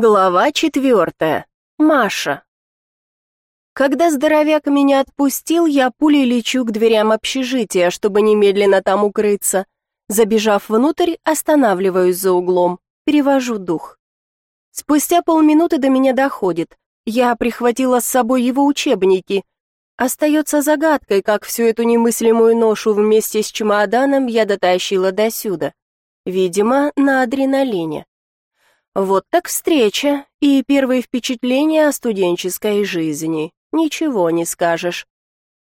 Глава четвертая. Маша. Когда здоровяк меня отпустил, я пулей лечу к дверям общежития, чтобы немедленно там укрыться. Забежав внутрь, останавливаюсь за углом, перевожу дух. Спустя полминуты до меня доходит. Я прихватила с собой его учебники. Остается загадкой, как всю эту немыслимую ношу вместе с чемоданом я дотащила до сюда. Видимо, на адреналине. Вот так встреча и первые впечатления о студенческой жизни. Ничего не скажешь.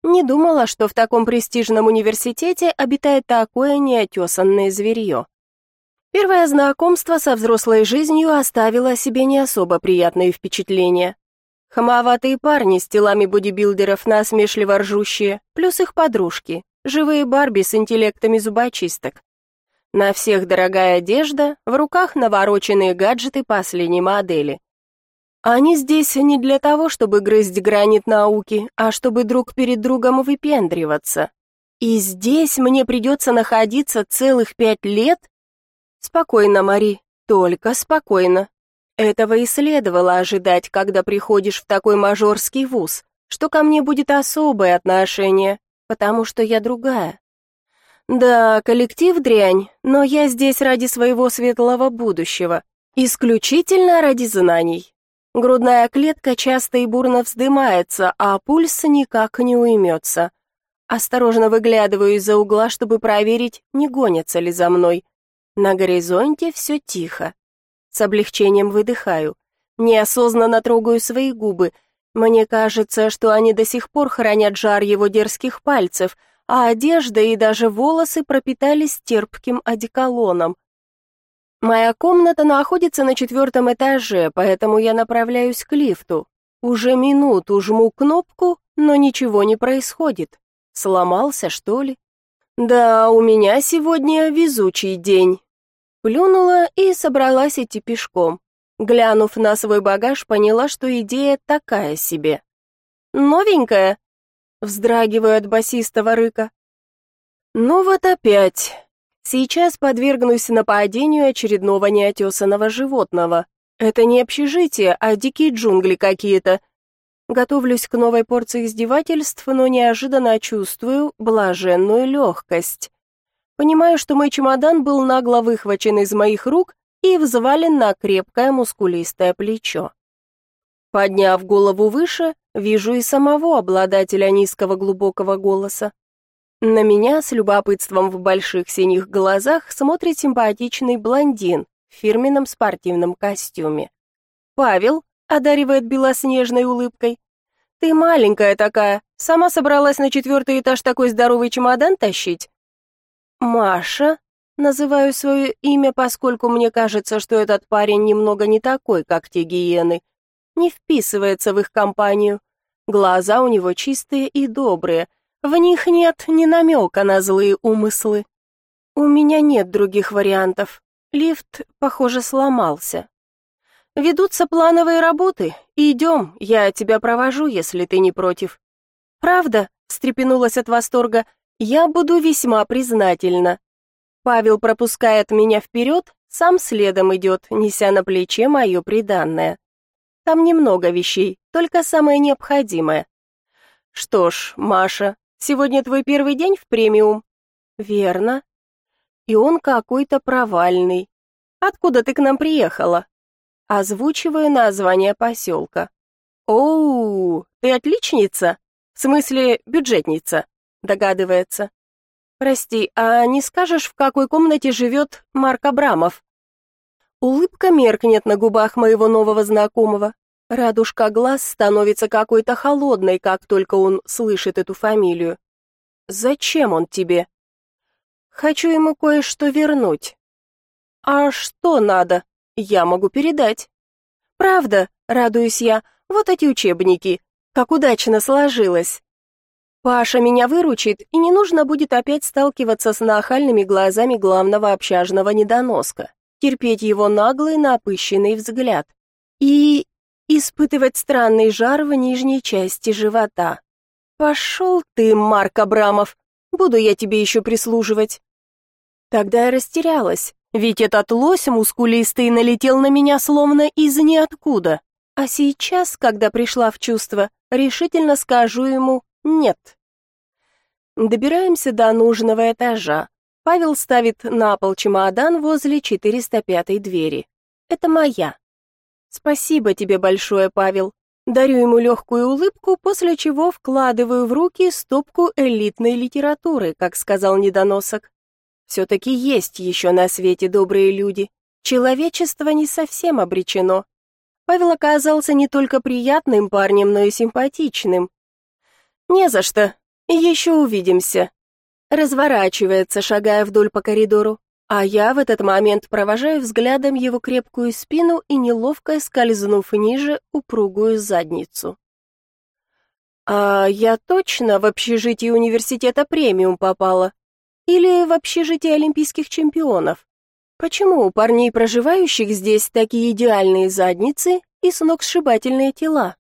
Не думала, что в таком престижном университете обитает такое неотесанное зверье. Первое знакомство со взрослой жизнью оставило о себе не особо приятные впечатления. Хамоватые парни с телами бодибилдеров насмешливо ржущие, плюс их подружки, живые Барби с интеллектами зубочисток. На всех дорогая одежда, в руках навороченные гаджеты последней модели. Они здесь не для того, чтобы грызть гранит науки, а чтобы друг перед другом выпендриваться. И здесь мне придется находиться целых пять лет? Спокойно, Мари, только спокойно. Этого и следовало ожидать, когда приходишь в такой мажорский вуз, что ко мне будет особое отношение, потому что я другая. Да, коллектив дрянь, но я здесь ради своего светлого будущего, исключительно ради знаний. Грудная клетка часто и бурно вздымается, а пульс никак не уймется. Осторожно выглядываю из-за угла, чтобы проверить, не гонятся ли за мной. На горизонте все тихо. С облегчением выдыхаю. Неосознанно трогаю свои губы. Мне кажется, что они до сих пор хранят жар его дерзких пальцев, а одежда и даже волосы пропитались терпким одеколоном. Моя комната находится на четвертом этаже, поэтому я направляюсь к лифту. Уже минуту жму кнопку, но ничего не происходит. Сломался, что ли? Да, у меня сегодня везучий день. Плюнула и собралась идти пешком. Глянув на свой багаж, поняла, что идея такая себе. «Новенькая?» Вздрагиваю от басистого рыка. Ну вот опять. Сейчас подвергнусь нападению очередного неотесанного животного. Это не общежитие, а дикие джунгли какие-то. Готовлюсь к новой порции издевательств, но неожиданно чувствую блаженную легкость. Понимаю, что мой чемодан был нагло выхвачен из моих рук и взвален на крепкое мускулистое плечо. Подняв голову выше, вижу и самого обладателя низкого глубокого голоса. На меня с любопытством в больших синих глазах смотрит симпатичный блондин в фирменном спортивном костюме. Павел одаривает белоснежной улыбкой. «Ты маленькая такая, сама собралась на четвертый этаж такой здоровый чемодан тащить?» «Маша», называю свое имя, поскольку мне кажется, что этот парень немного не такой, как те гиены, не вписывается в их компанию. Глаза у него чистые и добрые, в них нет ни намека на злые умыслы. У меня нет других вариантов. Лифт, похоже, сломался. Ведутся плановые работы. Идем, я тебя провожу, если ты не против. Правда? встрепенулась от восторга. Я буду весьма признательна. Павел пропускает меня вперед, сам следом идет, неся на плече мое приданное. Там немного вещей, только самое необходимое. Что ж, Маша, сегодня твой первый день в премиум? Верно. И он какой-то провальный. Откуда ты к нам приехала? Озвучиваю название поселка. Оу, ты отличница? В смысле, бюджетница, догадывается. Прости, а не скажешь, в какой комнате живет Марк Абрамов? Улыбка меркнет на губах моего нового знакомого. Радужка глаз становится какой-то холодной, как только он слышит эту фамилию. Зачем он тебе? Хочу ему кое-что вернуть. А что надо? Я могу передать. Правда, радуюсь я. Вот эти учебники. Как удачно сложилось. Паша меня выручит, и не нужно будет опять сталкиваться с нахальными глазами главного общажного недоноска терпеть его наглый напыщенный взгляд и испытывать странный жар в нижней части живота. «Пошел ты, Марк Абрамов, буду я тебе еще прислуживать». Тогда я растерялась, Ведь этот лось мускулистый налетел на меня словно из ниоткуда. А сейчас, когда пришла в чувство, решительно скажу ему «нет». Добираемся до нужного этажа. Павел ставит на пол чемодан возле 405 двери. Это моя. Спасибо тебе большое, Павел. Дарю ему легкую улыбку, после чего вкладываю в руки стопку элитной литературы, как сказал недоносок. Все-таки есть еще на свете добрые люди. Человечество не совсем обречено. Павел оказался не только приятным парнем, но и симпатичным. «Не за что. Еще увидимся». Разворачивается, шагая вдоль по коридору, а я в этот момент провожаю взглядом его крепкую спину и неловко скользнув ниже упругую задницу. «А я точно в общежитие университета премиум попала?» Или в общежитие олимпийских чемпионов? Почему у парней, проживающих здесь, такие идеальные задницы и сногсшибательные тела?